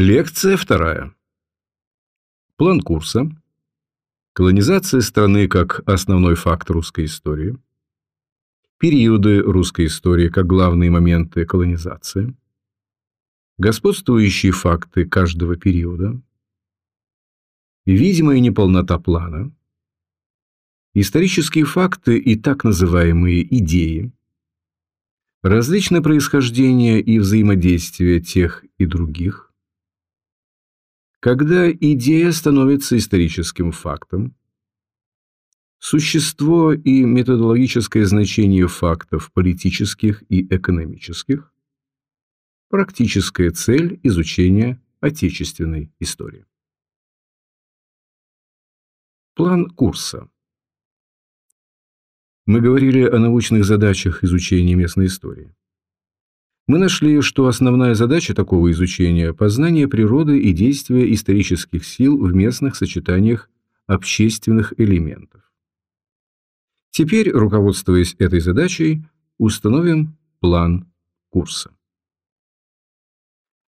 Лекция вторая. План курса. Колонизация страны как основной факт русской истории. Периоды русской истории как главные моменты колонизации. Господствующие факты каждого периода. Видимая неполнота плана. Исторические факты и так называемые идеи. Различное происхождение и взаимодействие тех и других когда идея становится историческим фактом, существо и методологическое значение фактов политических и экономических, практическая цель изучения отечественной истории. План курса. Мы говорили о научных задачах изучения местной истории. Мы нашли, что основная задача такого изучения – познание природы и действия исторических сил в местных сочетаниях общественных элементов. Теперь, руководствуясь этой задачей, установим план курса.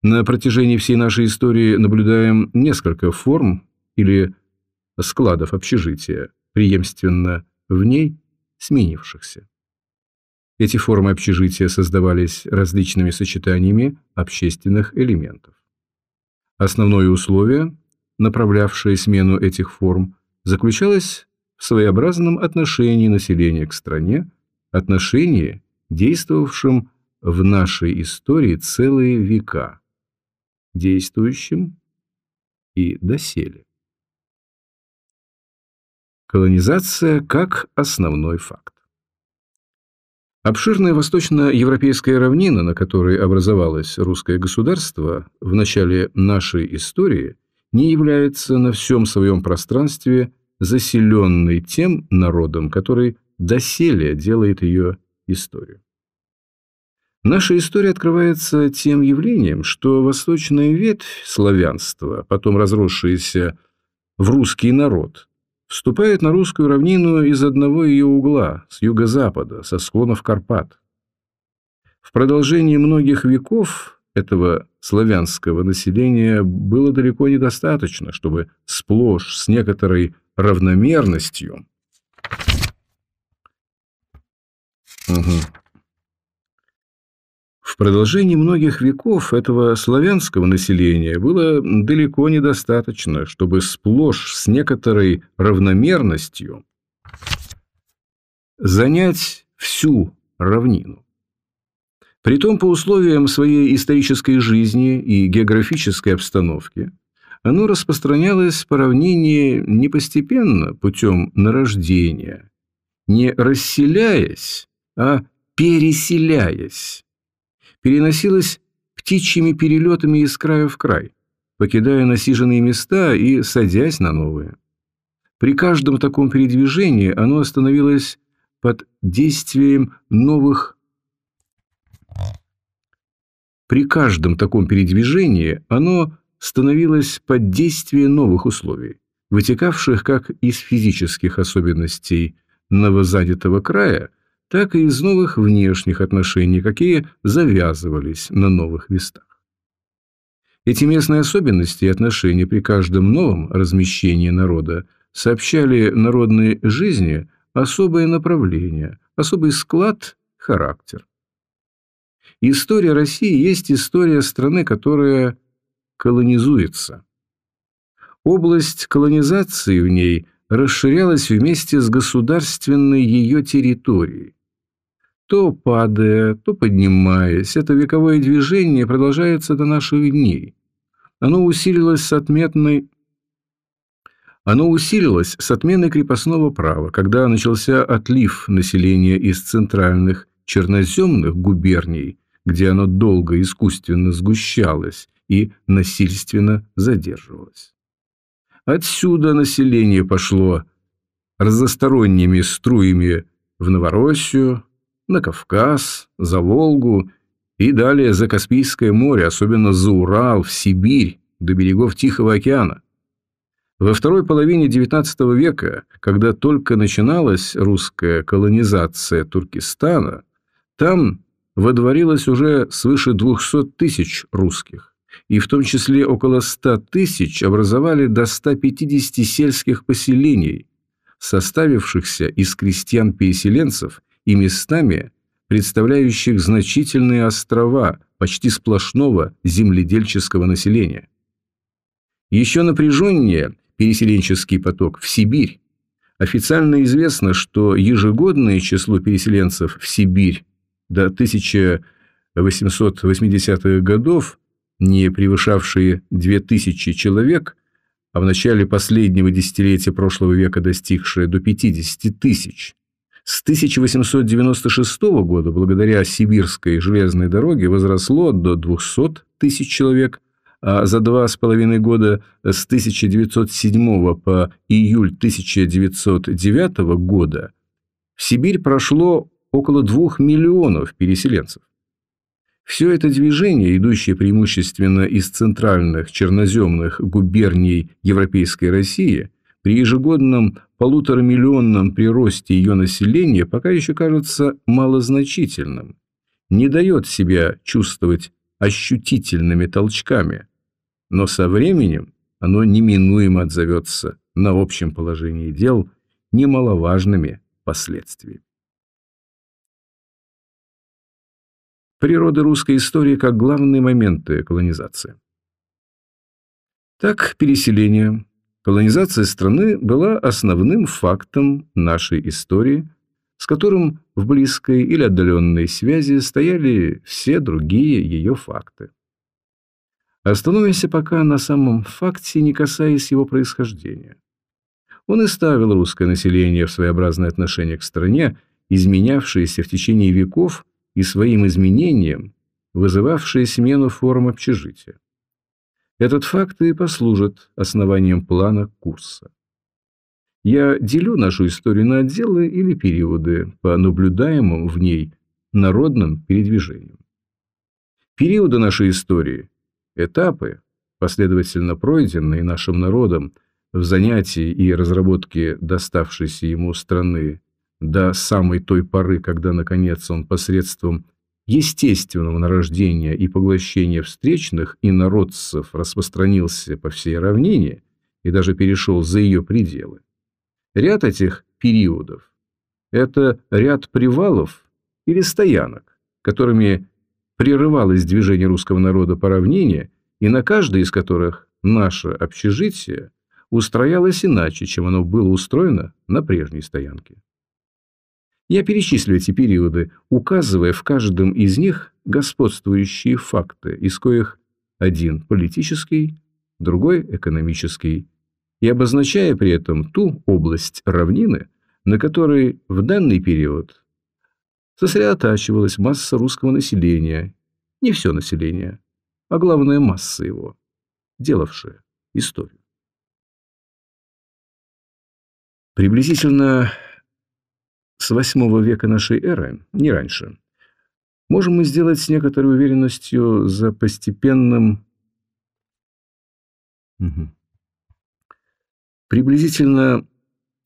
На протяжении всей нашей истории наблюдаем несколько форм или складов общежития, преемственно в ней сменившихся. Эти формы общежития создавались различными сочетаниями общественных элементов. Основное условие, направлявшее смену этих форм, заключалось в своеобразном отношении населения к стране, отношении, действовавшем в нашей истории целые века, действующим и доселе. Колонизация как основной факт. Обширная восточноевропейская равнина, на которой образовалось русское государство в начале нашей истории, не является на всем своем пространстве заселенной тем народом, который доселе делает ее историю. Наша история открывается тем явлением, что восточная ветвь славянства, потом разросшаяся в русский народ, вступает на русскую равнину из одного ее угла, с юго-запада, со склонов Карпат. В продолжении многих веков этого славянского населения было далеко недостаточно, чтобы сплошь с некоторой равномерностью угу. В продолжении многих веков этого славянского населения было далеко недостаточно, чтобы сплошь с некоторой равномерностью занять всю равнину. Притом по условиям своей исторической жизни и географической обстановки оно распространялось по равнине не постепенно путем нарождения, не расселяясь, а переселяясь переносилась птичьими перелетами из края в край, покидая насиженные места и садясь на новые. При каждом таком передвижении оно остановилось под действием новых При каждом таком передвижении оно становилось под действием новых условий, вытекавших как из физических особенностей новозанятого края, так и из новых внешних отношений, какие завязывались на новых местах. Эти местные особенности и отношения при каждом новом размещении народа сообщали народной жизни особое направление, особый склад, характер. История России есть история страны, которая колонизуется. Область колонизации в ней расширялась вместе с государственной ее территорией. То падая, то поднимаясь, это вековое движение продолжается до наших дней. Оно усилилось с отметной оно усилилось с отменой крепостного права, когда начался отлив населения из центральных черноземных губерний, где оно долго искусственно сгущалось и насильственно задерживалось. Отсюда население пошло разносторонними струями в Новороссию, на Кавказ, за Волгу и далее за Каспийское море, особенно за Урал, в Сибирь, до берегов Тихого океана. Во второй половине XIX века, когда только начиналась русская колонизация Туркестана, там водворилось уже свыше 200 тысяч русских, и в том числе около 100 тысяч образовали до 150 сельских поселений, составившихся из крестьян-переселенцев и местами, представляющих значительные острова почти сплошного земледельческого населения. Еще напряженнее переселенческий поток в Сибирь. Официально известно, что ежегодное число переселенцев в Сибирь до 1880-х годов, не превышавшие 2000 человек, а в начале последнего десятилетия прошлого века достигшее до 50 тысяч. С 1896 года, благодаря Сибирской железной дороге, возросло до 200 тысяч человек, а за два с половиной года с 1907 по июль 1909 года в Сибирь прошло около двух миллионов переселенцев. Все это движение, идущее преимущественно из центральных черноземных губерний Европейской России, при ежегодном полуторамиллионном приросте ее населения пока еще кажется малозначительным, не дает себя чувствовать ощутительными толчками, но со временем оно неминуемо отзовется на общем положении дел немаловажными последствиями. Природа русской истории как главные моменты колонизации. Так, переселение, колонизация страны была основным фактом нашей истории, с которым в близкой или отдаленной связи стояли все другие ее факты. Остановимся пока на самом факте, не касаясь его происхождения. Он и ставил русское население в своеобразное отношение к стране, изменявшееся в течение веков и своим изменением вызывавшие смену форм общежития. Этот факт и послужит основанием плана курса. Я делю нашу историю на отделы или периоды по наблюдаемым в ней народным передвижениям. Периоды нашей истории, этапы, последовательно пройденные нашим народом в занятии и разработке доставшейся ему страны до самой той поры, когда, наконец, он посредством естественного нарождения и поглощения встречных и народцев распространился по всей равнине и даже перешел за ее пределы. Ряд этих периодов – это ряд привалов или стоянок, которыми прерывалось движение русского народа по равнине, и на каждой из которых наше общежитие устроялось иначе, чем оно было устроено на прежней стоянке. Я перечислю эти периоды, указывая в каждом из них господствующие факты, из коих один политический, другой экономический, и обозначая при этом ту область равнины, на которой в данный период сосредотачивалась масса русского населения, не все население, а главная масса его, делавшая историю. Приблизительно с VIII века нашей эры, не раньше, можем мы сделать с некоторой уверенностью за постепенным... Угу. Приблизительно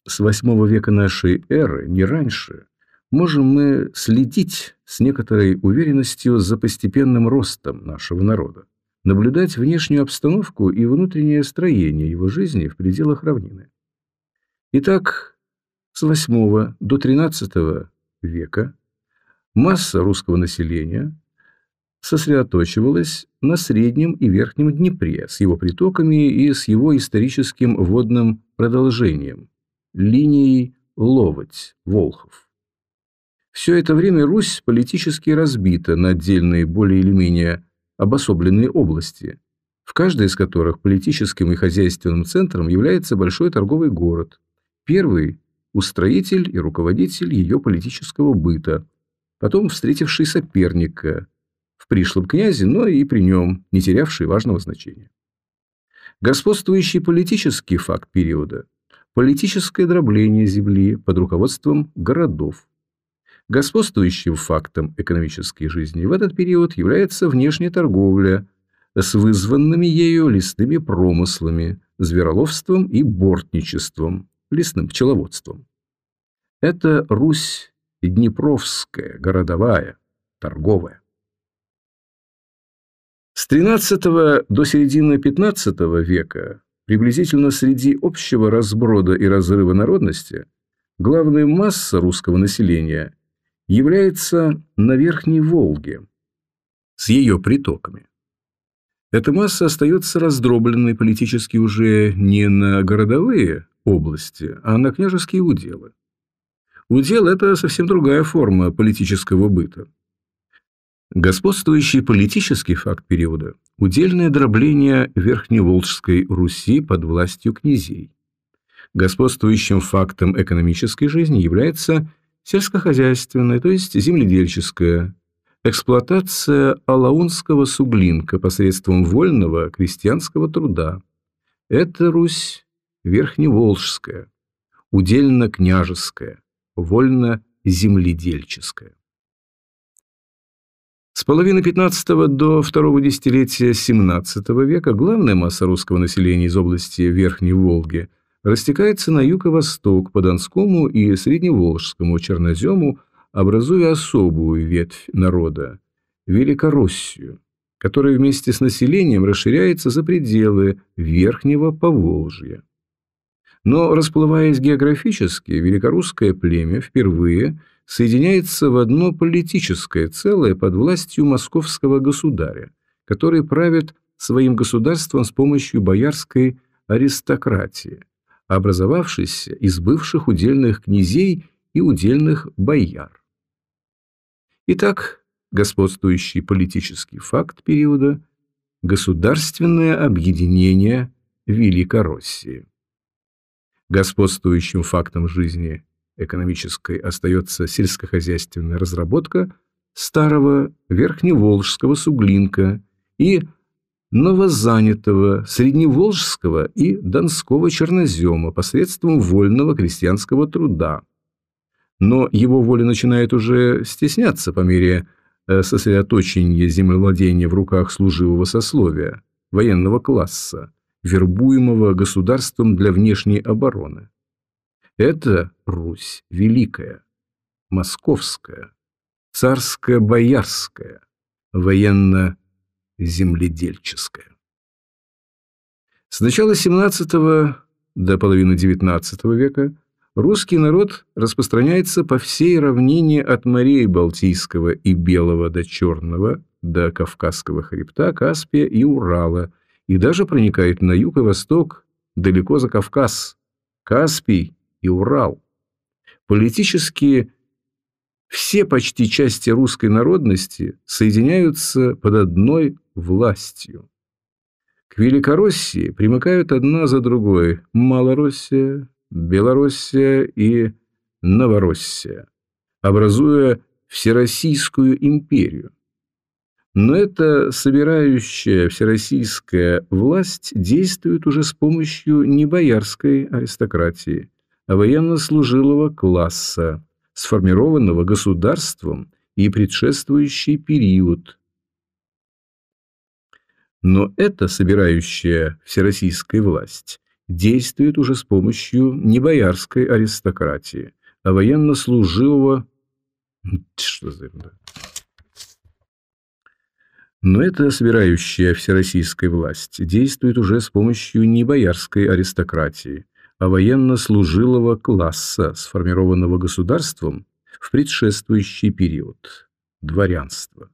с VIII века нашей эры, не раньше, можем мы следить с некоторой уверенностью за постепенным ростом нашего народа, наблюдать внешнюю обстановку и внутреннее строение его жизни в пределах равнины. Итак, с VIII до XIII века масса русского населения сосредоточивалась на Среднем и Верхнем Днепре с его притоками и с его историческим водным продолжением – линией Ловоть-Волхов. Все это время Русь политически разбита на отдельные более или менее обособленные области, в каждой из которых политическим и хозяйственным центром является большой торговый город. Первый устроитель и руководитель ее политического быта, потом встретивший соперника в пришлом князе, но и при нем не терявший важного значения. Господствующий политический факт периода – политическое дробление земли под руководством городов. Господствующим фактом экономической жизни в этот период является внешняя торговля с вызванными ею лесными промыслами, звероловством и бортничеством, лесным пчеловодством. Это Русь Днепровская, городовая, торговая. С XIII до середины XV века приблизительно среди общего разброда и разрыва народности главная масса русского населения является на Верхней Волге с ее притоками. Эта масса остается раздробленной политически уже не на городовые области, а на княжеские уделы. Удел – это совсем другая форма политического быта. Господствующий политический факт периода – удельное дробление Верхневолжской Руси под властью князей. Господствующим фактом экономической жизни является сельскохозяйственная, то есть земледельческая, эксплуатация алаунского суглинка посредством вольного крестьянского труда. Это Русь верхневолжская, удельно-княжеская, вольно-земледельческая. С половины 15 до второго десятилетия XVII века главная масса русского населения из области Верхней Волги растекается на юг и восток по Донскому и Средневолжскому чернозему образуя особую ветвь народа – Великороссию, которая вместе с населением расширяется за пределы Верхнего Поволжья. Но, расплываясь географически, великорусское племя впервые соединяется в одно политическое целое под властью московского государя, который правит своим государством с помощью боярской аристократии, образовавшейся из бывших удельных князей и удельных бояр. Итак, господствующий политический факт периода – государственное объединение Великороссии. Господствующим фактом жизни экономической остается сельскохозяйственная разработка старого Верхневолжского суглинка и новозанятого Средневолжского и Донского чернозема посредством вольного крестьянского труда, но его воля начинает уже стесняться по мере э, сосредоточения землевладения в руках служивого сословия, военного класса, вербуемого государством для внешней обороны. Это Русь великая, московская, царско-боярская, военно-земледельческая. С начала XVII до половины XIX века – русский народ распространяется по всей равнине от морей Балтийского и Белого до Черного, до Кавказского хребта, Каспия и Урала, и даже проникает на юг и восток, далеко за Кавказ, Каспий и Урал. Политически все почти части русской народности соединяются под одной властью. К Великороссии примыкают одна за другой Малороссия, Белоруссия и Новороссия, образуя Всероссийскую империю. Но эта собирающая всероссийская власть действует уже с помощью не боярской аристократии, а военнослужилого класса, сформированного государством и предшествующий период. Но эта собирающая всероссийская власть действует уже с помощью не боярской аристократии, а военнослуживого... Что за ерунда? Но эта собирающая всероссийская власть действует уже с помощью не боярской аристократии, а военнослужилого класса, сформированного государством в предшествующий период – дворянства.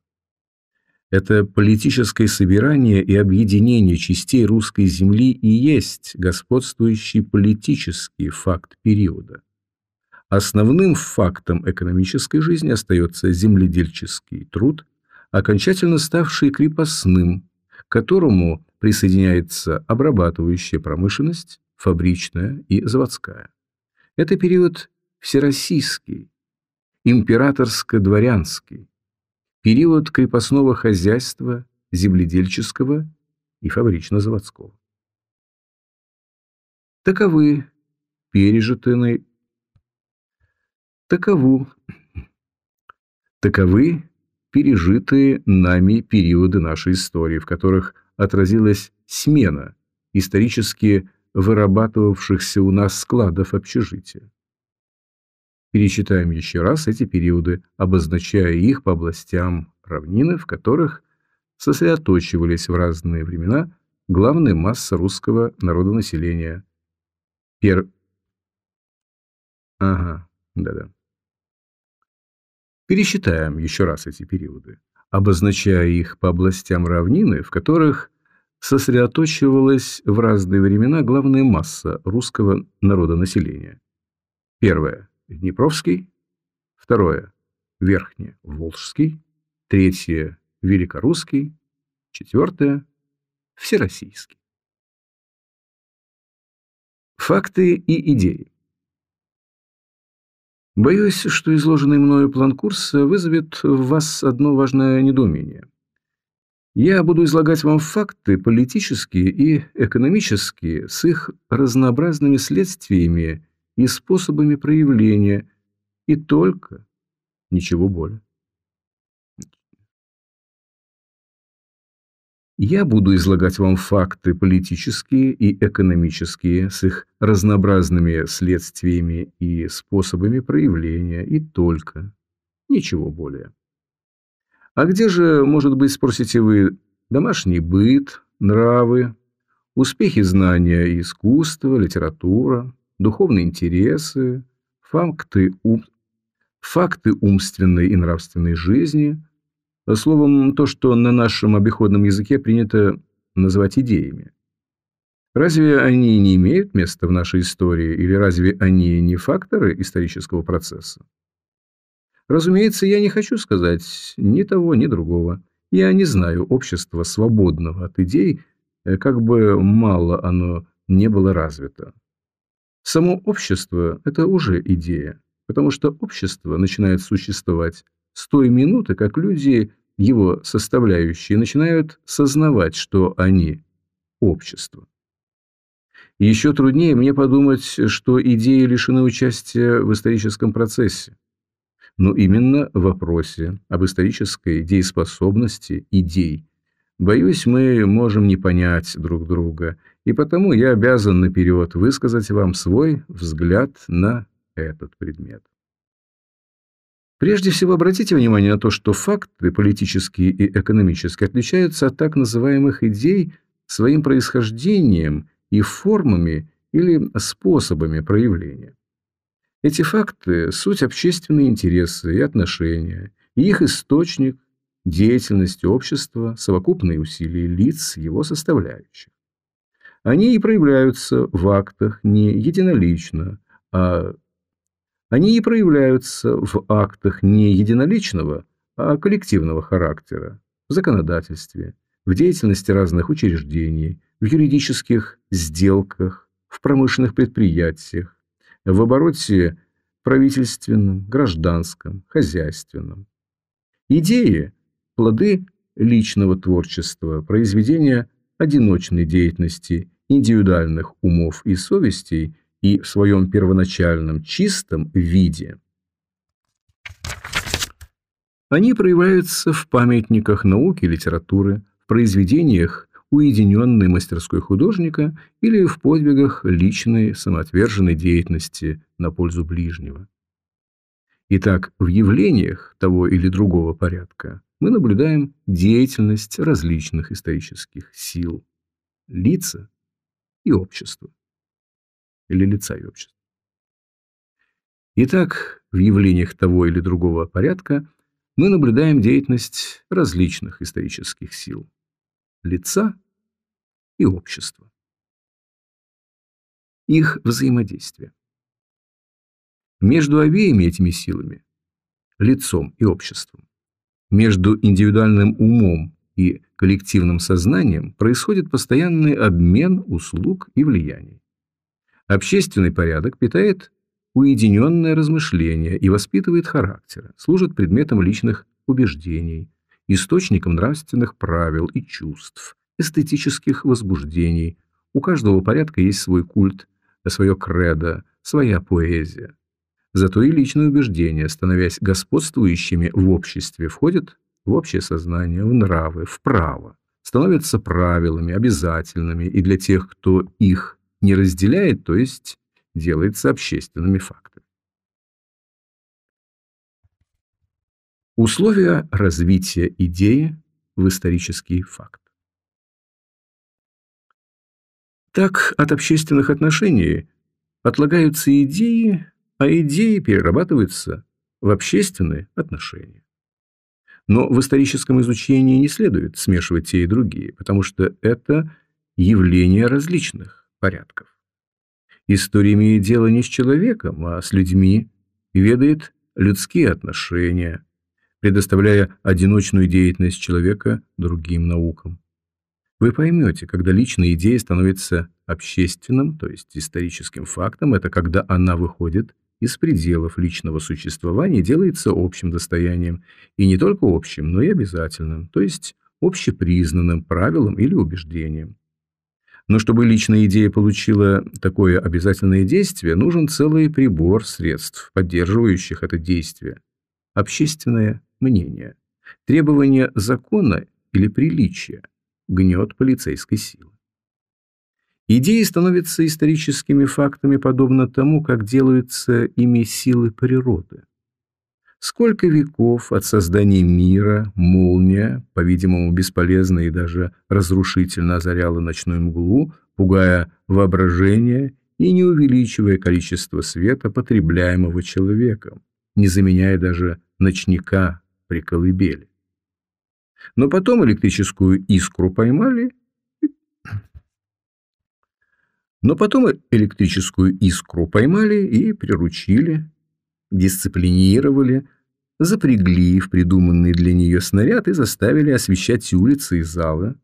Это политическое собирание и объединение частей русской земли и есть господствующий политический факт периода. Основным фактом экономической жизни остается земледельческий труд, окончательно ставший крепостным, к которому присоединяется обрабатывающая промышленность, фабричная и заводская. Это период всероссийский, императорско-дворянский, период крепостного хозяйства, земледельческого и фабрично-заводского. Таковы пережитые такову таковы пережитые нами периоды нашей истории, в которых отразилась смена исторически вырабатывавшихся у нас складов общежития. Перечитаем еще раз эти периоды, обозначая их по областям равнины, в которых сосредоточивались в разные времена главные массы русского народонаселения. Пер... Ага, да-да. Пересчитаем еще раз эти периоды, обозначая их по областям равнины, в которых сосредоточивалась в разные времена главная масса русского народонаселения. Первое – Днепровский. Второе – Верхневолжский. Третье – Великорусский. Четвертое – Всероссийский. Факты и идеи. Боюсь, что изложенный мною план курса вызовет в вас одно важное недоумение. Я буду излагать вам факты политические и экономические с их разнообразными следствиями и способами проявления, и только ничего более. Я буду излагать вам факты политические и экономические с их разнообразными следствиями и способами проявления, и только. Ничего более. А где же, может быть, спросите вы, домашний быт, нравы, успехи знания и искусства, литература, духовные интересы, факты, ум... факты умственной и нравственной жизни – Словом, то, что на нашем обиходном языке принято называть идеями. Разве они не имеют места в нашей истории, или разве они не факторы исторического процесса? Разумеется, я не хочу сказать ни того, ни другого. Я не знаю общества, свободного от идей, э, как бы мало оно не было развито. Само общество – это уже идея, потому что общество начинает существовать с той минуты, как люди, его составляющие, начинают сознавать, что они – общество. Еще труднее мне подумать, что идеи лишены участия в историческом процессе. Но именно в вопросе об исторической дееспособности идей, боюсь, мы можем не понять друг друга, и потому я обязан наперед высказать вам свой взгляд на этот предмет. Прежде всего, обратите внимание на то, что факты политические и экономические отличаются от так называемых идей своим происхождением и формами или способами проявления. Эти факты – суть общественные интересы и отношения, и их источник – деятельность общества, совокупные усилия лиц, его составляющих. Они и проявляются в актах не единолично, а они и проявляются в актах не единоличного, а коллективного характера, в законодательстве, в деятельности разных учреждений, в юридических сделках, в промышленных предприятиях, в обороте правительственном, гражданском, хозяйственном. Идеи – плоды личного творчества, произведения одиночной деятельности, индивидуальных умов и совестей – и в своем первоначальном чистом виде. Они проявляются в памятниках науки и литературы, в произведениях уединенной мастерской художника или в подвигах личной самоотверженной деятельности на пользу ближнего. Итак, в явлениях того или другого порядка мы наблюдаем деятельность различных исторических сил, лица и общества или лица и общества. Итак, в явлениях того или другого порядка мы наблюдаем деятельность различных исторических сил, лица и общества. Их взаимодействие. Между обеими этими силами, лицом и обществом, между индивидуальным умом и коллективным сознанием происходит постоянный обмен услуг и влияний. Общественный порядок питает уединенное размышление и воспитывает характер, служит предметом личных убеждений, источником нравственных правил и чувств, эстетических возбуждений. У каждого порядка есть свой культ, свое кредо, своя поэзия. Зато и личные убеждения, становясь господствующими в обществе, входят в общее сознание, в нравы, в право, становятся правилами, обязательными и для тех, кто их не разделяет, то есть делается общественными фактами. Условия развития идеи в исторический факт. Так от общественных отношений отлагаются идеи, а идеи перерабатываются в общественные отношения. Но в историческом изучении не следует смешивать те и другие, потому что это явления различных порядков. История имеет дело не с человеком, а с людьми и ведает людские отношения, предоставляя одиночную деятельность человека другим наукам. Вы поймете, когда личная идея становится общественным, то есть историческим фактом, это когда она выходит из пределов личного существования и делается общим достоянием, и не только общим, но и обязательным, то есть общепризнанным правилом или убеждением. Но чтобы личная идея получила такое обязательное действие, нужен целый прибор средств, поддерживающих это действие. Общественное мнение, требование закона или приличия, гнет полицейской силы. Идеи становятся историческими фактами подобно тому, как делаются ими силы природы. Сколько веков от создания мира молния, по-видимому, бесполезно и даже разрушительно озаряла ночную мглу, пугая воображение и не увеличивая количество света, потребляемого человеком, не заменяя даже ночника при колыбели. Но потом электрическую искру поймали но потом электрическую искру поймали и приручили, дисциплинировали, запрягли в придуманный для нее снаряд и заставили освещать улицы и залы,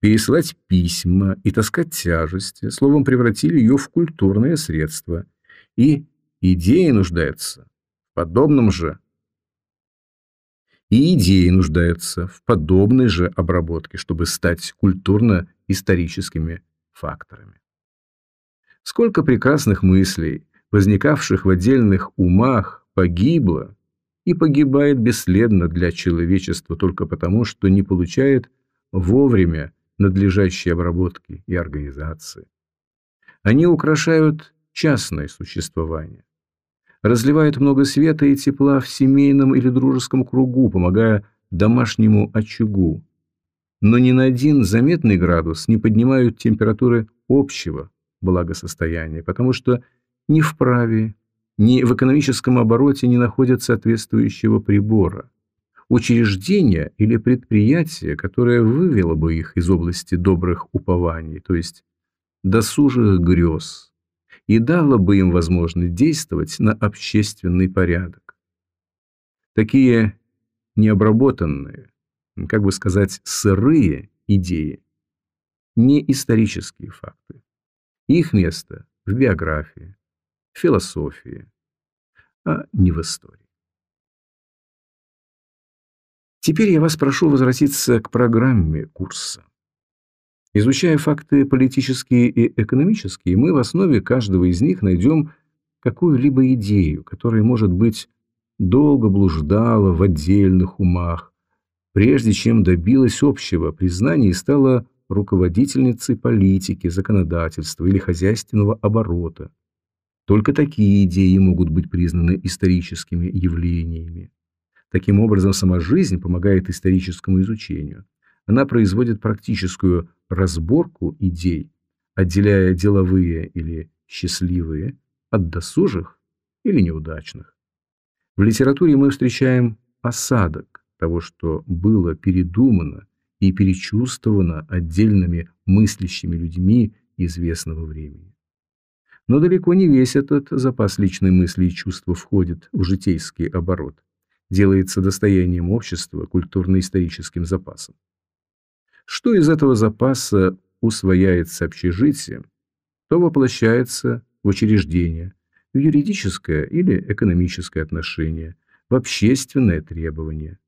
пересылать письма и таскать тяжести, словом, превратили ее в культурное средство. И идеи нуждаются в подобном же и идеи нуждаются в подобной же обработке, чтобы стать культурно-историческими факторами. Сколько прекрасных мыслей, возникавших в отдельных умах, погибло и погибает бесследно для человечества только потому, что не получает вовремя надлежащей обработки и организации. Они украшают частное существование, разливают много света и тепла в семейном или дружеском кругу, помогая домашнему очагу, но ни на один заметный градус не поднимают температуры общего благосостояния, потому что ни в праве, ни в экономическом обороте не находят соответствующего прибора, учреждения или предприятия, которое вывело бы их из области добрых упований, то есть досужих грез, и дало бы им возможность действовать на общественный порядок. Такие необработанные, как бы сказать, сырые идеи, не исторические факты. Их место в биографии, философии, а не в истории. Теперь я вас прошу возвратиться к программе курса. Изучая факты политические и экономические, мы в основе каждого из них найдем какую-либо идею, которая, может быть, долго блуждала в отдельных умах, прежде чем добилась общего признания и стала руководительницей политики, законодательства или хозяйственного оборота. Только такие идеи могут быть признаны историческими явлениями. Таким образом, сама жизнь помогает историческому изучению. Она производит практическую разборку идей, отделяя деловые или счастливые от досужих или неудачных. В литературе мы встречаем осадок того, что было передумано и перечувствовано отдельными мыслящими людьми известного времени. Но далеко не весь этот запас личной мысли и чувства входит в житейский оборот, делается достоянием общества культурно-историческим запасом. Что из этого запаса усвояется общежитием, то воплощается в учреждение, в юридическое или экономическое отношение, в общественное требование,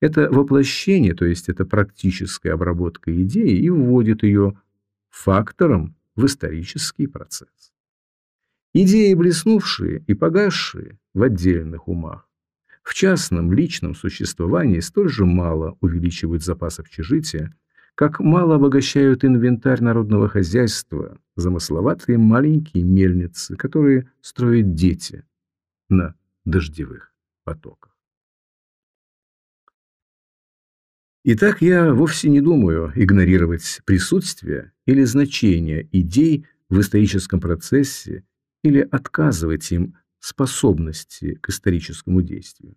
это воплощение, то есть это практическая обработка идеи и вводит ее фактором в исторический процесс. Идеи, блеснувшие и погасшие в отдельных умах, в частном личном существовании столь же мало увеличивают запас общежития, как мало обогащают инвентарь народного хозяйства замысловатые маленькие мельницы, которые строят дети на дождевых потоках. Итак, я вовсе не думаю игнорировать присутствие или значение идей в историческом процессе или отказывать им способности к историческому действию.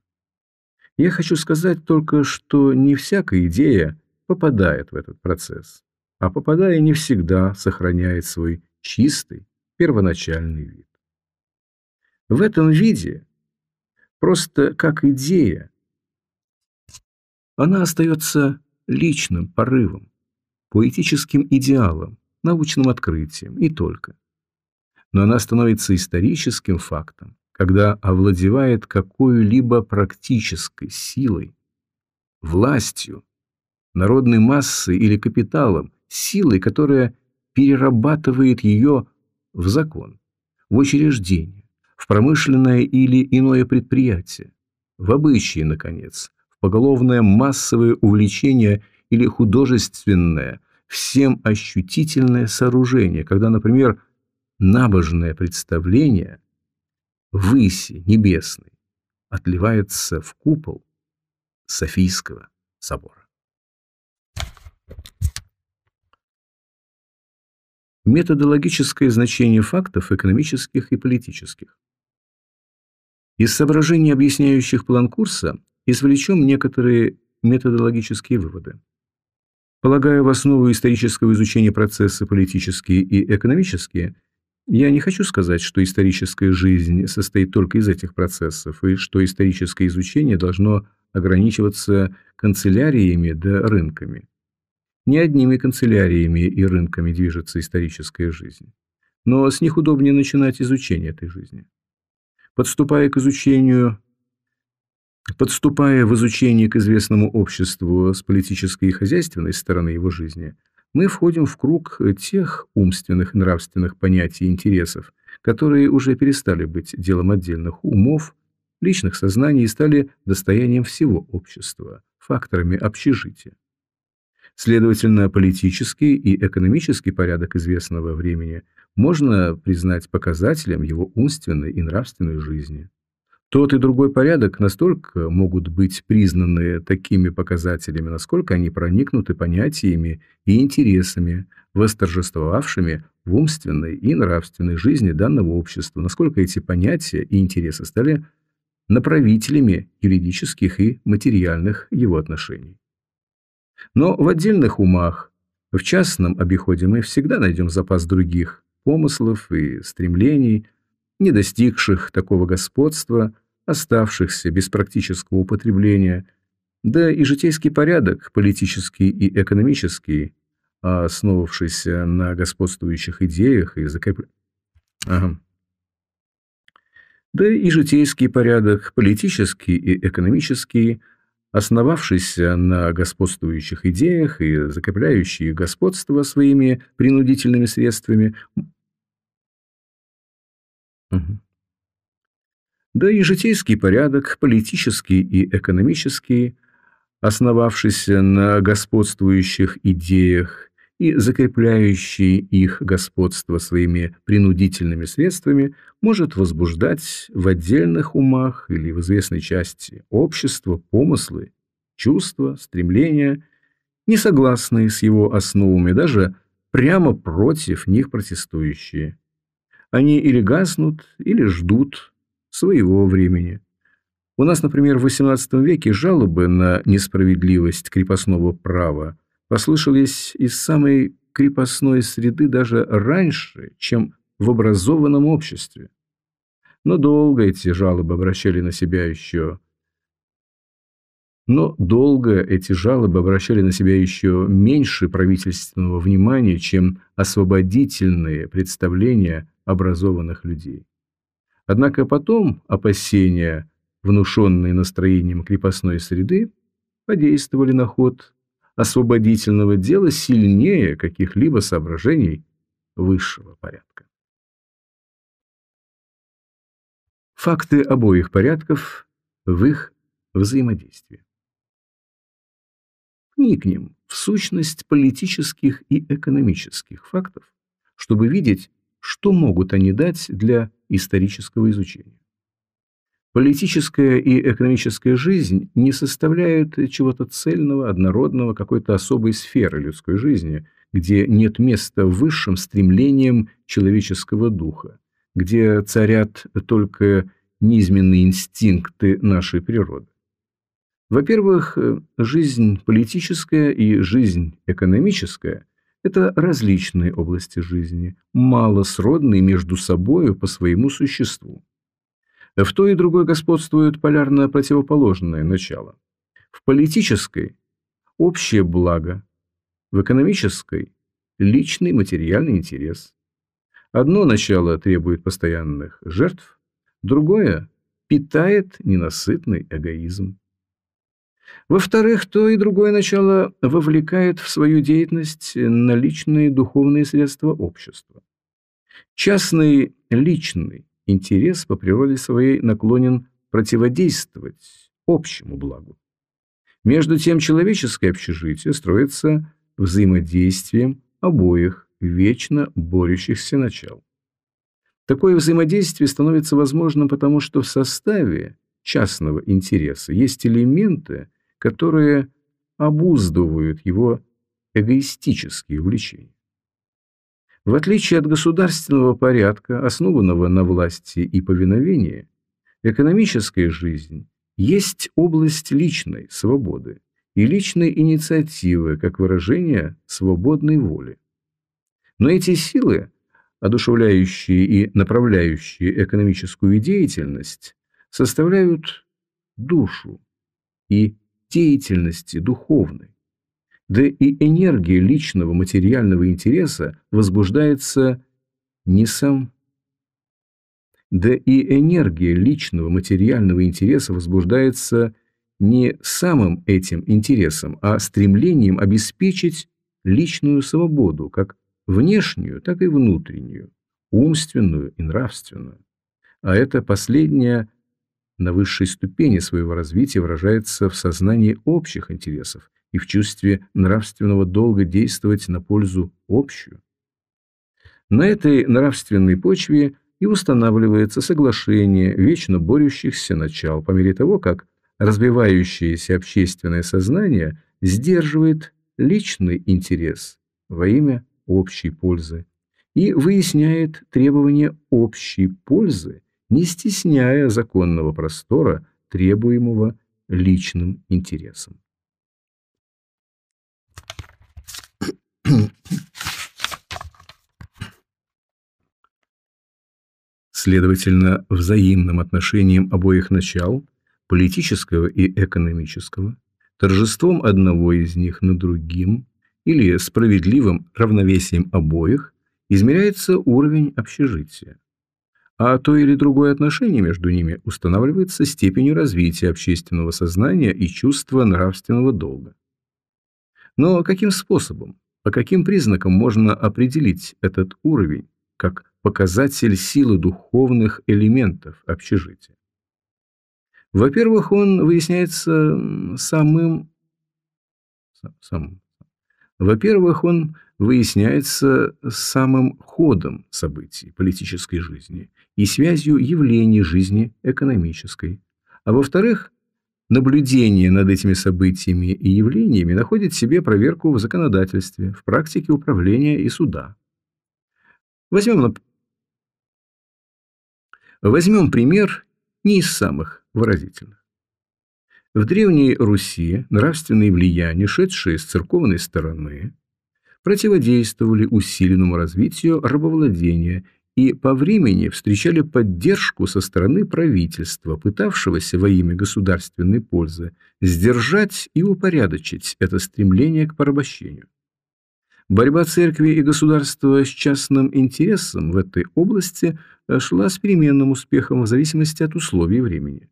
Я хочу сказать только, что не всякая идея попадает в этот процесс, а попадая не всегда сохраняет свой чистый первоначальный вид. В этом виде, просто как идея, она остается личным порывом, поэтическим идеалом, научным открытием и только. Но она становится историческим фактом, когда овладевает какой-либо практической силой, властью, народной массой или капиталом, силой, которая перерабатывает ее в закон, в учреждение, в промышленное или иное предприятие, в обычаи, наконец, в поголовное массовое увлечение или художественное, всем ощутительное сооружение, когда, например, набожное представление выси небесной отливается в купол Софийского собора. Методологическое значение фактов экономических и политических. Из соображений, объясняющих план курса, извлечем некоторые методологические выводы. Полагая в основу исторического изучения процессы политические и экономические, я не хочу сказать, что историческая жизнь состоит только из этих процессов, и что историческое изучение должно ограничиваться канцеляриями да рынками. Не одними канцеляриями и рынками движется историческая жизнь. Но с них удобнее начинать изучение этой жизни. Подступая к изучению, подступая в изучение к известному обществу с политической и хозяйственной стороны его жизни, мы входим в круг тех умственных и нравственных понятий и интересов, которые уже перестали быть делом отдельных умов, личных сознаний и стали достоянием всего общества, факторами общежития. Следовательно, политический и экономический порядок известного времени можно признать показателем его умственной и нравственной жизни. Тот и другой порядок настолько могут быть признаны такими показателями, насколько они проникнуты понятиями и интересами, восторжествовавшими в умственной и нравственной жизни данного общества, насколько эти понятия и интересы стали направителями юридических и материальных его отношений. Но в отдельных умах, в частном обиходе мы всегда найдем запас других помыслов и стремлений, не достигших такого господства, оставшихся без практического употребления, да и житейский порядок, политический и экономический, основывавшийся на господствующих идеях и закреп... ага. Да и житейский порядок, политический и экономический – основавшийся на господствующих идеях и закрепляющий господство своими принудительными средствами. Угу. Да и житейский порядок, политический и экономический, основавшийся на господствующих идеях и закрепляющий их господство своими принудительными средствами, может возбуждать в отдельных умах или в известной части общества помыслы, чувства, стремления, не согласные с его основами, даже прямо против них протестующие. Они или гаснут, или ждут своего времени. У нас, например, в XVIII веке жалобы на несправедливость крепостного права послышались из самой крепостной среды даже раньше, чем в образованном обществе. Но долго эти жалобы обращали на себя еще... Но долго эти жалобы обращали на себя еще меньше правительственного внимания, чем освободительные представления образованных людей. Однако потом опасения, внушенные настроением крепостной среды, подействовали на ход освободительного дела сильнее каких-либо соображений высшего порядка. Факты обоих порядков в их взаимодействии. Вникнем в сущность политических и экономических фактов, чтобы видеть, что могут они дать для исторического изучения. Политическая и экономическая жизнь не составляют чего-то цельного, однородного, какой-то особой сферы людской жизни, где нет места высшим стремлениям человеческого духа, где царят только низменные инстинкты нашей природы. Во-первых, жизнь политическая и жизнь экономическая – это различные области жизни, мало сродные между собой по своему существу. В той и другой господствует полярно противоположное начало. В политической – общее благо, в экономической – личный материальный интерес. Одно начало требует постоянных жертв, другое питает ненасытный эгоизм. Во-вторых, то и другое начало вовлекает в свою деятельность наличные духовные средства общества. Частный личный интерес по природе своей наклонен противодействовать общему благу. Между тем человеческое общежитие строится взаимодействием обоих вечно борющихся начал. Такое взаимодействие становится возможным потому, что в составе частного интереса есть элементы, которые обуздывают его эгоистические увлечения. В отличие от государственного порядка, основанного на власти и повиновении, экономическая жизнь есть область личной свободы и личной инициативы как выражение свободной воли. Но эти силы, одушевляющие и направляющие экономическую деятельность, составляют душу и деятельности духовной да и энергия личного материального интереса возбуждается не сам да и энергия личного материального интереса возбуждается не самым этим интересом, а стремлением обеспечить личную свободу, как внешнюю, так и внутреннюю, умственную и нравственную. А это последнее на высшей ступени своего развития выражается в сознании общих интересов и в чувстве нравственного долга действовать на пользу общую. На этой нравственной почве и устанавливается соглашение вечно борющихся начал по мере того, как развивающееся общественное сознание сдерживает личный интерес во имя общей пользы и выясняет требования общей пользы, не стесняя законного простора, требуемого личным интересом. Следовательно, взаимным отношением обоих начал, политического и экономического, торжеством одного из них над другим или справедливым равновесием обоих измеряется уровень общежития. А то или другое отношение между ними устанавливается степенью развития общественного сознания и чувства нравственного долга. Но каким способом, по каким признакам можно определить этот уровень как показатель силы духовных элементов общежития. Во-первых, он выясняется самым... Сам, во-первых, он выясняется самым ходом событий политической жизни и связью явлений жизни экономической. А во-вторых, наблюдение над этими событиями и явлениями находит себе проверку в законодательстве, в практике управления и суда. Возьмем Возьмем пример не из самых выразительных. В Древней Руси нравственные влияния, шедшие с церковной стороны, противодействовали усиленному развитию рабовладения и по времени встречали поддержку со стороны правительства, пытавшегося во имя государственной пользы сдержать и упорядочить это стремление к порабощению. Борьба церкви и государства с частным интересом в этой области шла с переменным успехом в зависимости от условий времени.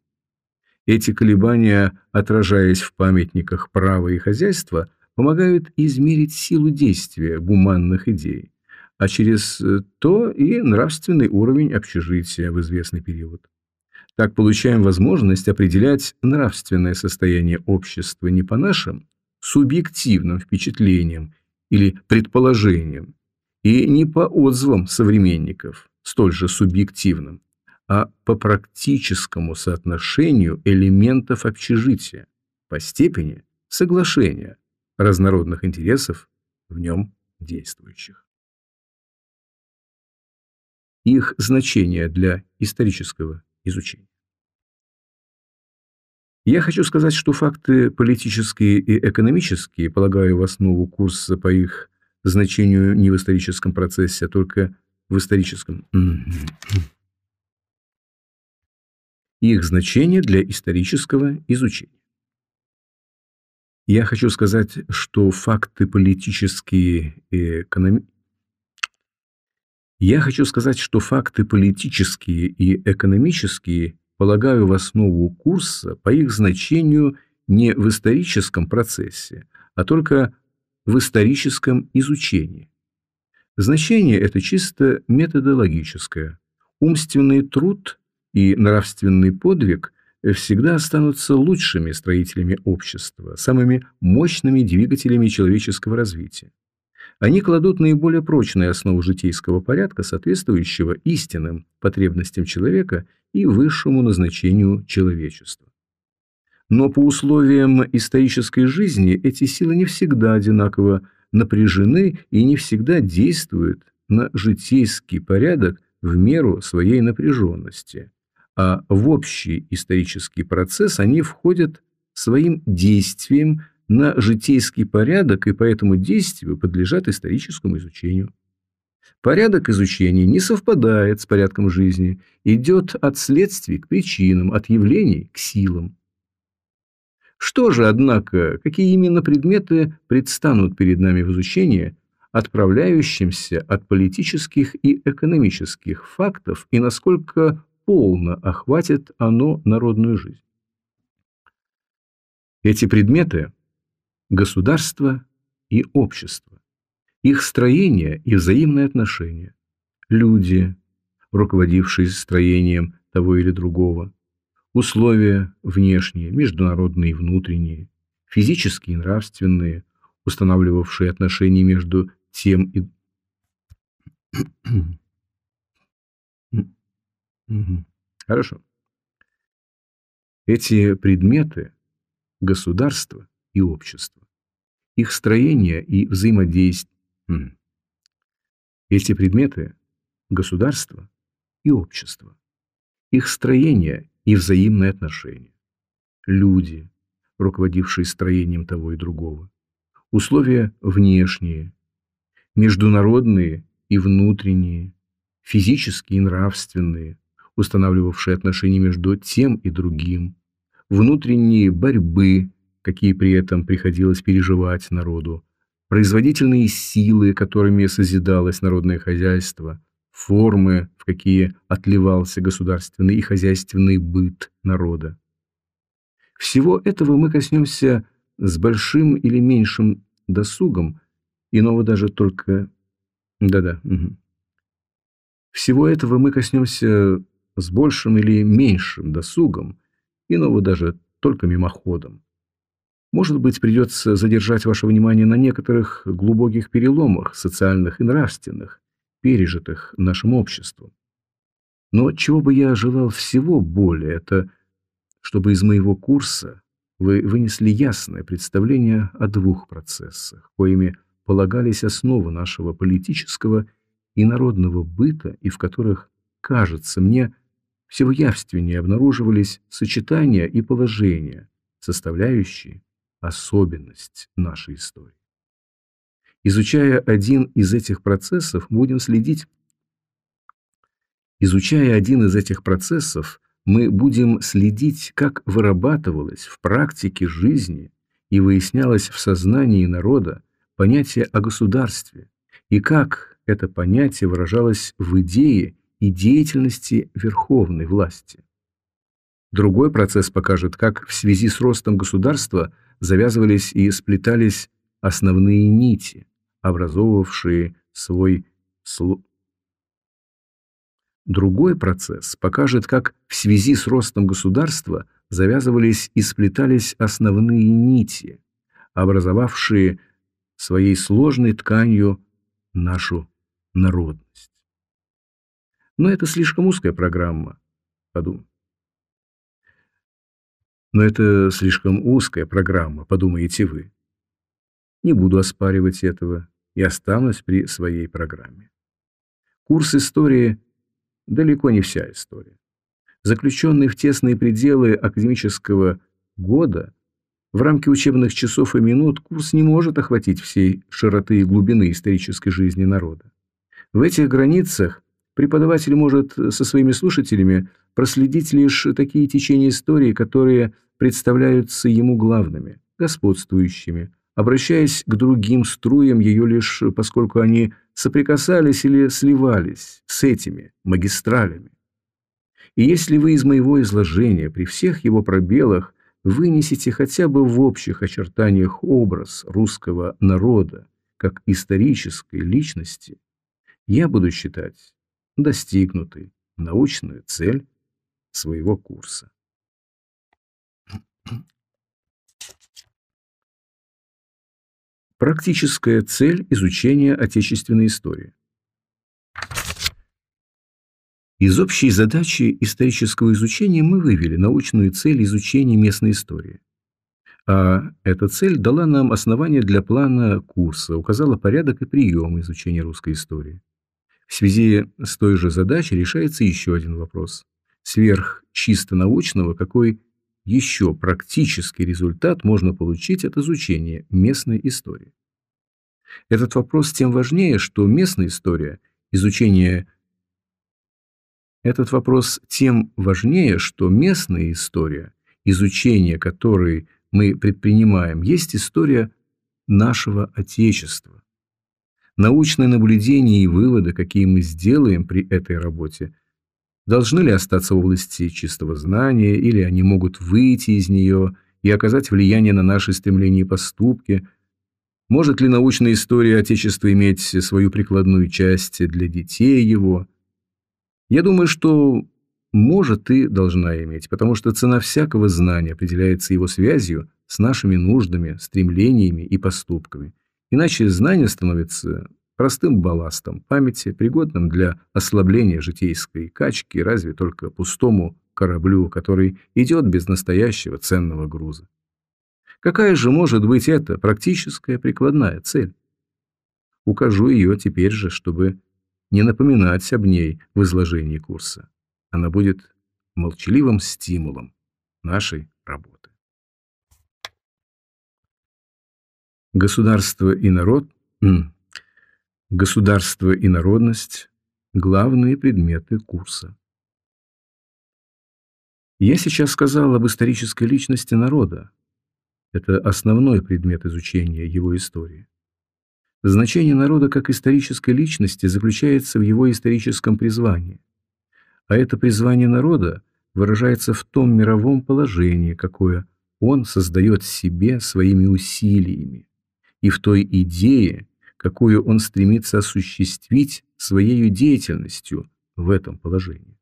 Эти колебания, отражаясь в памятниках права и хозяйства, помогают измерить силу действия гуманных идей, а через то и нравственный уровень общежития в известный период. Так получаем возможность определять нравственное состояние общества не по нашим субъективным впечатлениям или предположениям, и не по отзывам современников, столь же субъективным, а по практическому соотношению элементов общежития, по степени соглашения разнородных интересов в нем действующих. Их значение для исторического изучения. Я хочу сказать, что факты политические и экономические, полагаю, в основу курса по их значению не в историческом процессе, а только в историческом. Их значение для исторического изучения. Я хочу сказать, что факты политические и экономические я хочу сказать, что факты политические и экономические полагаю в основу курса по их значению не в историческом процессе, а только в историческом изучении. Значение это чисто методологическое. Умственный труд и нравственный подвиг всегда останутся лучшими строителями общества, самыми мощными двигателями человеческого развития. Они кладут наиболее прочные основы житейского порядка, соответствующего истинным потребностям человека и высшему назначению человечества. Но по условиям исторической жизни эти силы не всегда одинаково напряжены и не всегда действуют на житейский порядок в меру своей напряженности, а в общий исторический процесс они входят своим действием на житейский порядок и по этому действию подлежат историческому изучению. Порядок изучения не совпадает с порядком жизни, идет от следствий к причинам, от явлений к силам. Что же, однако, какие именно предметы предстанут перед нами в изучении, отправляющимся от политических и экономических фактов, и насколько полно охватит оно народную жизнь? Эти предметы – государство и общество. Их строение и взаимные отношения, люди, руководившие строением того или другого, условия внешние, международные и внутренние, физические и нравственные, устанавливавшие отношения между тем и... Хорошо. Эти предметы – государство и общество, их строение и взаимодействие, эти предметы – государство и общество, их строение и взаимные отношения, люди, руководившие строением того и другого, условия внешние, международные и внутренние, физические и нравственные, устанавливавшие отношения между тем и другим, внутренние борьбы, какие при этом приходилось переживать народу, производительные силы, которыми созидалось народное хозяйство, формы, в какие отливался государственный и хозяйственный быт народа. Всего этого мы коснемся с большим или меньшим досугом, иного даже только... Да-да. Угу. Всего этого мы коснемся с большим или меньшим досугом, иного даже только мимоходом. Может быть, придется задержать ваше внимание на некоторых глубоких переломах, социальных и нравственных, пережитых нашим обществом. Но чего бы я желал всего более, это чтобы из моего курса вы вынесли ясное представление о двух процессах, коими полагались основы нашего политического и народного быта, и в которых, кажется мне, всего явственнее обнаруживались сочетания и положения, составляющие особенность нашей истории. Изучая один из этих процессов, будем следить. Изучая один из этих процессов, мы будем следить, как вырабатывалось в практике жизни и выяснялось в сознании народа понятие о государстве, и как это понятие выражалось в идее и деятельности верховной власти. Другой процесс покажет, как в связи с ростом государства завязывались и сплетались основные нити, образовывавшие свой сло... Другой процесс покажет, как в связи с ростом государства завязывались и сплетались основные нити, образовавшие своей сложной тканью нашу народность. Но это слишком узкая программа, Подумай. Но это слишком узкая программа, подумаете вы. Не буду оспаривать этого и останусь при своей программе. Курс истории далеко не вся история. Заключенный в тесные пределы академического года, в рамки учебных часов и минут курс не может охватить всей широты и глубины исторической жизни народа. В этих границах преподаватель может со своими слушателями проследить лишь такие течения истории, которые представляются ему главными, господствующими, обращаясь к другим струям ее лишь поскольку они соприкасались или сливались с этими магистралями. И если вы из моего изложения при всех его пробелах вынесете хотя бы в общих очертаниях образ русского народа как исторической личности, я буду считать достигнутой научную цель своего курса. Практическая цель изучения отечественной истории. Из общей задачи исторического изучения мы вывели научную цель изучения местной истории. А эта цель дала нам основание для плана курса, указала порядок и прием изучения русской истории. В связи с той же задачей решается еще один вопрос. Сверх чисто научного, какой еще практический результат можно получить от изучения местной истории? Этот вопрос тем важнее, что местная история, изучение этот вопрос тем важнее, что местная история, изучение которой мы предпринимаем, есть история нашего Отечества. Научные наблюдения и выводы, какие мы сделаем при этой работе, Должны ли остаться в области чистого знания, или они могут выйти из нее и оказать влияние на наши стремления и поступки? Может ли научная история Отечества иметь свою прикладную часть для детей его? Я думаю, что может и должна иметь, потому что цена всякого знания определяется его связью с нашими нуждами, стремлениями и поступками. Иначе знание становится простым балластом памяти, пригодным для ослабления житейской качки, разве только пустому кораблю, который идет без настоящего ценного груза. Какая же может быть эта практическая прикладная цель? Укажу ее теперь же, чтобы не напоминать об ней в изложении курса. Она будет молчаливым стимулом нашей работы. Государство и народ Государство и народность – главные предметы курса. Я сейчас сказал об исторической личности народа. Это основной предмет изучения его истории. Значение народа как исторической личности заключается в его историческом призвании. А это призвание народа выражается в том мировом положении, какое он создает себе своими усилиями, и в той идее, какую он стремится осуществить своей деятельностью в этом положении.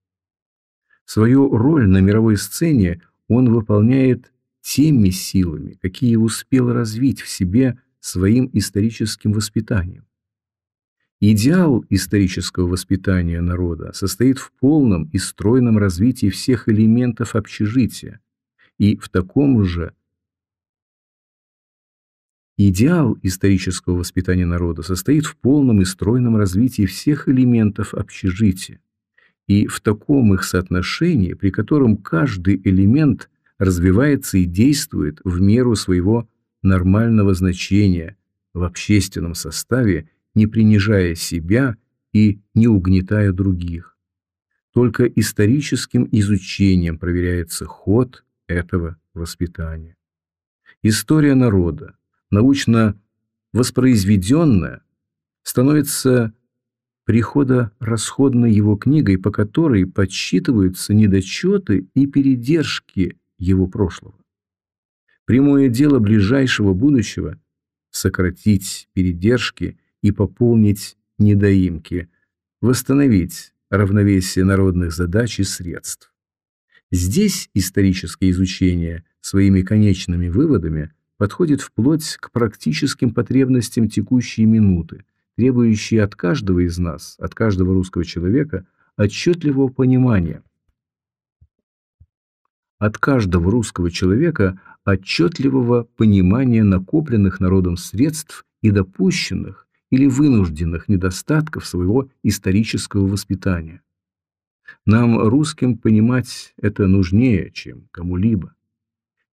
Свою роль на мировой сцене он выполняет теми силами, какие успел развить в себе своим историческим воспитанием. Идеал исторического воспитания народа состоит в полном и стройном развитии всех элементов общежития и в таком же Идеал исторического воспитания народа состоит в полном и стройном развитии всех элементов общежития и в таком их соотношении, при котором каждый элемент развивается и действует в меру своего нормального значения в общественном составе, не принижая себя и не угнетая других. Только историческим изучением проверяется ход этого воспитания. История народа, научно воспроизведенное становится приходо-расходной его книгой, по которой подсчитываются недочеты и передержки его прошлого. Прямое дело ближайшего будущего – сократить передержки и пополнить недоимки, восстановить равновесие народных задач и средств. Здесь историческое изучение своими конечными выводами – подходит вплоть к практическим потребностям текущей минуты, требующей от каждого из нас, от каждого русского человека отчетливого понимания, от каждого русского человека отчетливого понимания накопленных народом средств и допущенных или вынужденных недостатков своего исторического воспитания. Нам, русским, понимать это нужнее, чем кому-либо.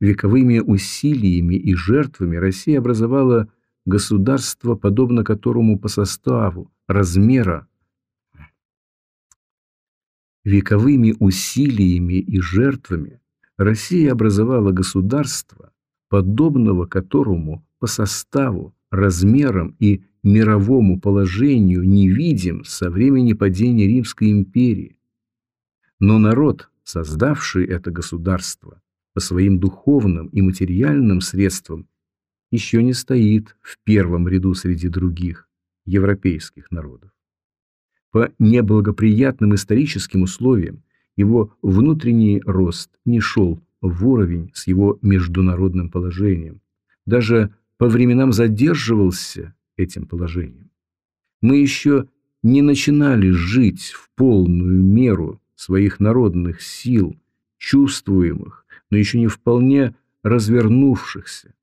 Вековыми усилиями и жертвами Россия образовала государство, подобно которому по составу, размера, вековыми усилиями и жертвами Россия образовала государство, подобного которому по составу, размерам и мировому положению не видим со времени падения Римской империи. Но народ, создавший это государство, по своим духовным и материальным средствам еще не стоит в первом ряду среди других европейских народов. По неблагоприятным историческим условиям его внутренний рост не шел в уровень с его международным положением, даже по временам задерживался этим положением. Мы еще не начинали жить в полную меру своих народных сил, чувствуемых, но еще не вполне развернувшихся,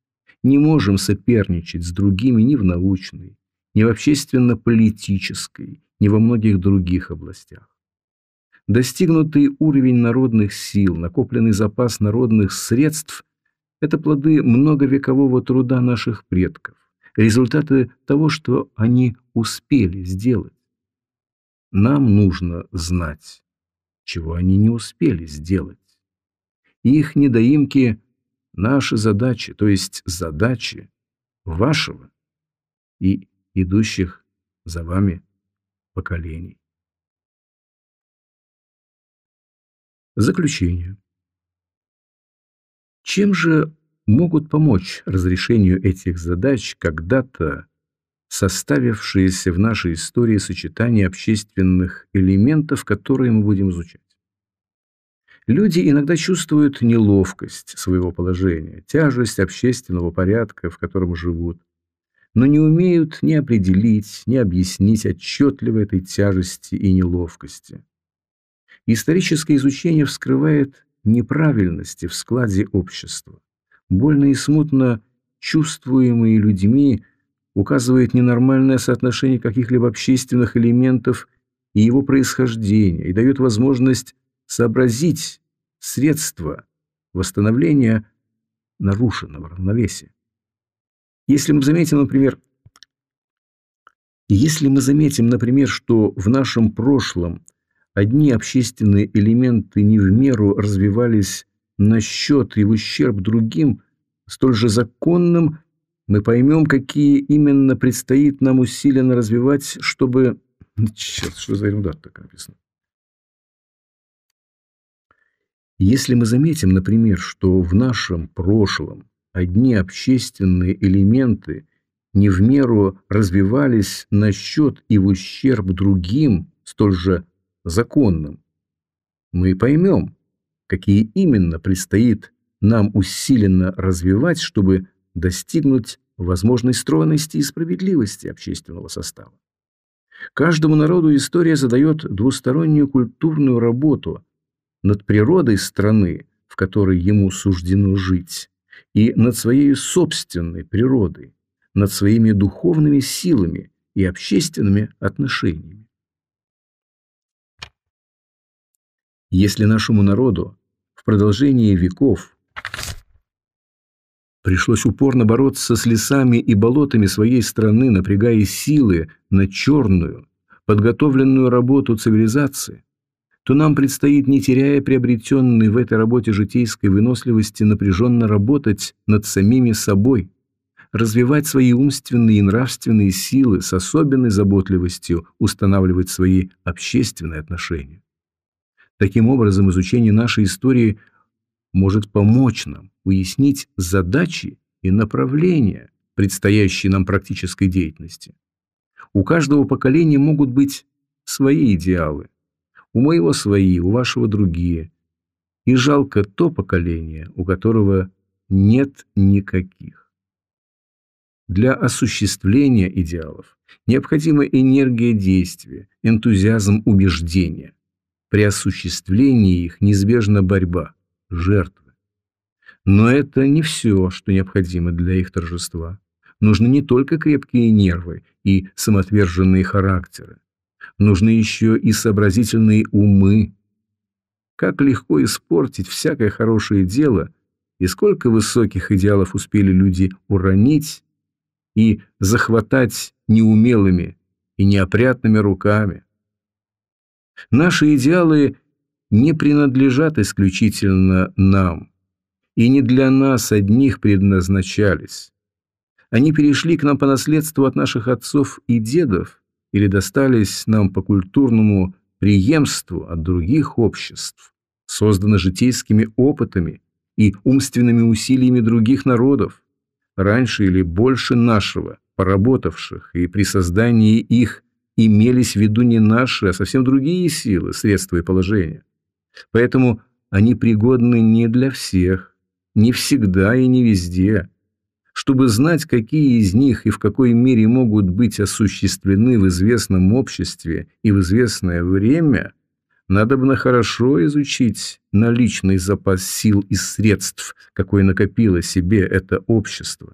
не можем соперничать с другими ни в научной, ни в общественно-политической, ни во многих других областях. Достигнутый уровень народных сил, накопленный запас народных средств – это плоды многовекового труда наших предков, результаты того, что они успели сделать. Нам нужно знать, чего они не успели сделать. Их недоимки наши задачи, то есть задачи вашего и идущих за вами поколений. Заключение. Чем же могут помочь разрешению этих задач когда-то составившиеся в нашей истории сочетания общественных элементов, которые мы будем изучать? Люди иногда чувствуют неловкость своего положения, тяжесть общественного порядка, в котором живут, но не умеют ни определить, ни объяснить отчетливо этой тяжести и неловкости. Историческое изучение вскрывает неправильности в складе общества. Больно и смутно чувствуемые людьми указывает ненормальное соотношение каких-либо общественных элементов и его происхождения и дает возможность сообразить средства восстановления нарушенного равновесия. Если мы заметим, например, если мы заметим, например, что в нашем прошлом одни общественные элементы не в меру развивались на счет и в ущерб другим, столь же законным, мы поймем, какие именно предстоит нам усиленно развивать, чтобы... Черт, что за ерунда такая написана? Если мы заметим, например, что в нашем прошлом одни общественные элементы не в меру развивались на счет и в ущерб другим, столь же законным, мы поймем, какие именно предстоит нам усиленно развивать, чтобы достигнуть возможной стройности и справедливости общественного состава. Каждому народу история задает двустороннюю культурную работу над природой страны, в которой ему суждено жить, и над своей собственной природой, над своими духовными силами и общественными отношениями. Если нашему народу в продолжении веков пришлось упорно бороться с лесами и болотами своей страны, напрягая силы на черную, подготовленную работу цивилизации, то нам предстоит, не теряя приобретенной в этой работе житейской выносливости, напряженно работать над самими собой, развивать свои умственные и нравственные силы с особенной заботливостью, устанавливать свои общественные отношения. Таким образом, изучение нашей истории может помочь нам уяснить задачи и направления предстоящей нам практической деятельности. У каждого поколения могут быть свои идеалы, у моего свои, у вашего другие. И жалко то поколение, у которого нет никаких. Для осуществления идеалов необходима энергия действия, энтузиазм убеждения. При осуществлении их неизбежна борьба, жертвы. Но это не все, что необходимо для их торжества. Нужны не только крепкие нервы и самоотверженные характеры. Нужны еще и сообразительные умы. Как легко испортить всякое хорошее дело, и сколько высоких идеалов успели люди уронить и захватать неумелыми и неопрятными руками. Наши идеалы не принадлежат исключительно нам и не для нас одних предназначались. Они перешли к нам по наследству от наших отцов и дедов или достались нам по культурному преемству от других обществ, созданы житейскими опытами и умственными усилиями других народов, раньше или больше нашего, поработавших, и при создании их имелись в виду не наши, а совсем другие силы, средства и положения. Поэтому они пригодны не для всех, не всегда и не везде. Чтобы знать, какие из них и в какой мере могут быть осуществлены в известном обществе и в известное время, надо бы хорошо изучить наличный запас сил и средств, какой накопило себе это общество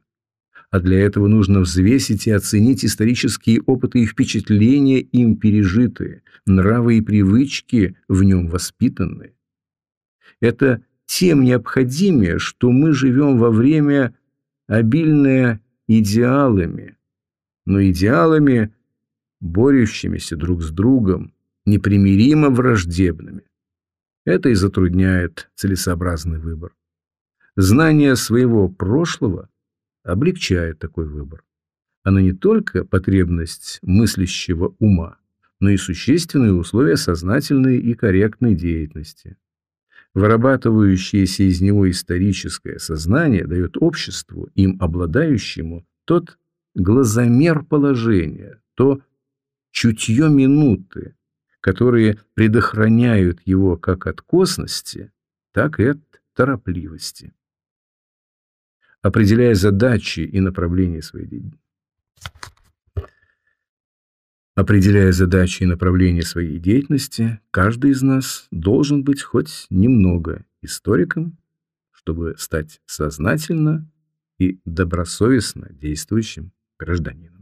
а для этого нужно взвесить и оценить исторические опыты и впечатления им пережитые, нравы и привычки в нем воспитанные. Это тем необходимее, что мы живем во время, обильное идеалами, но идеалами, борющимися друг с другом, непримиримо враждебными. Это и затрудняет целесообразный выбор. Знание своего прошлого облегчает такой выбор. Оно не только потребность мыслящего ума, но и существенные условия сознательной и корректной деятельности. Вырабатывающееся из него историческое сознание дает обществу, им обладающему, тот глазомер положения, то чутье минуты, которые предохраняют его как от косности, так и от торопливости определяя задачи и направления своей деятельности. Определяя задачи и направления своей деятельности, каждый из нас должен быть хоть немного историком, чтобы стать сознательно и добросовестно действующим гражданином.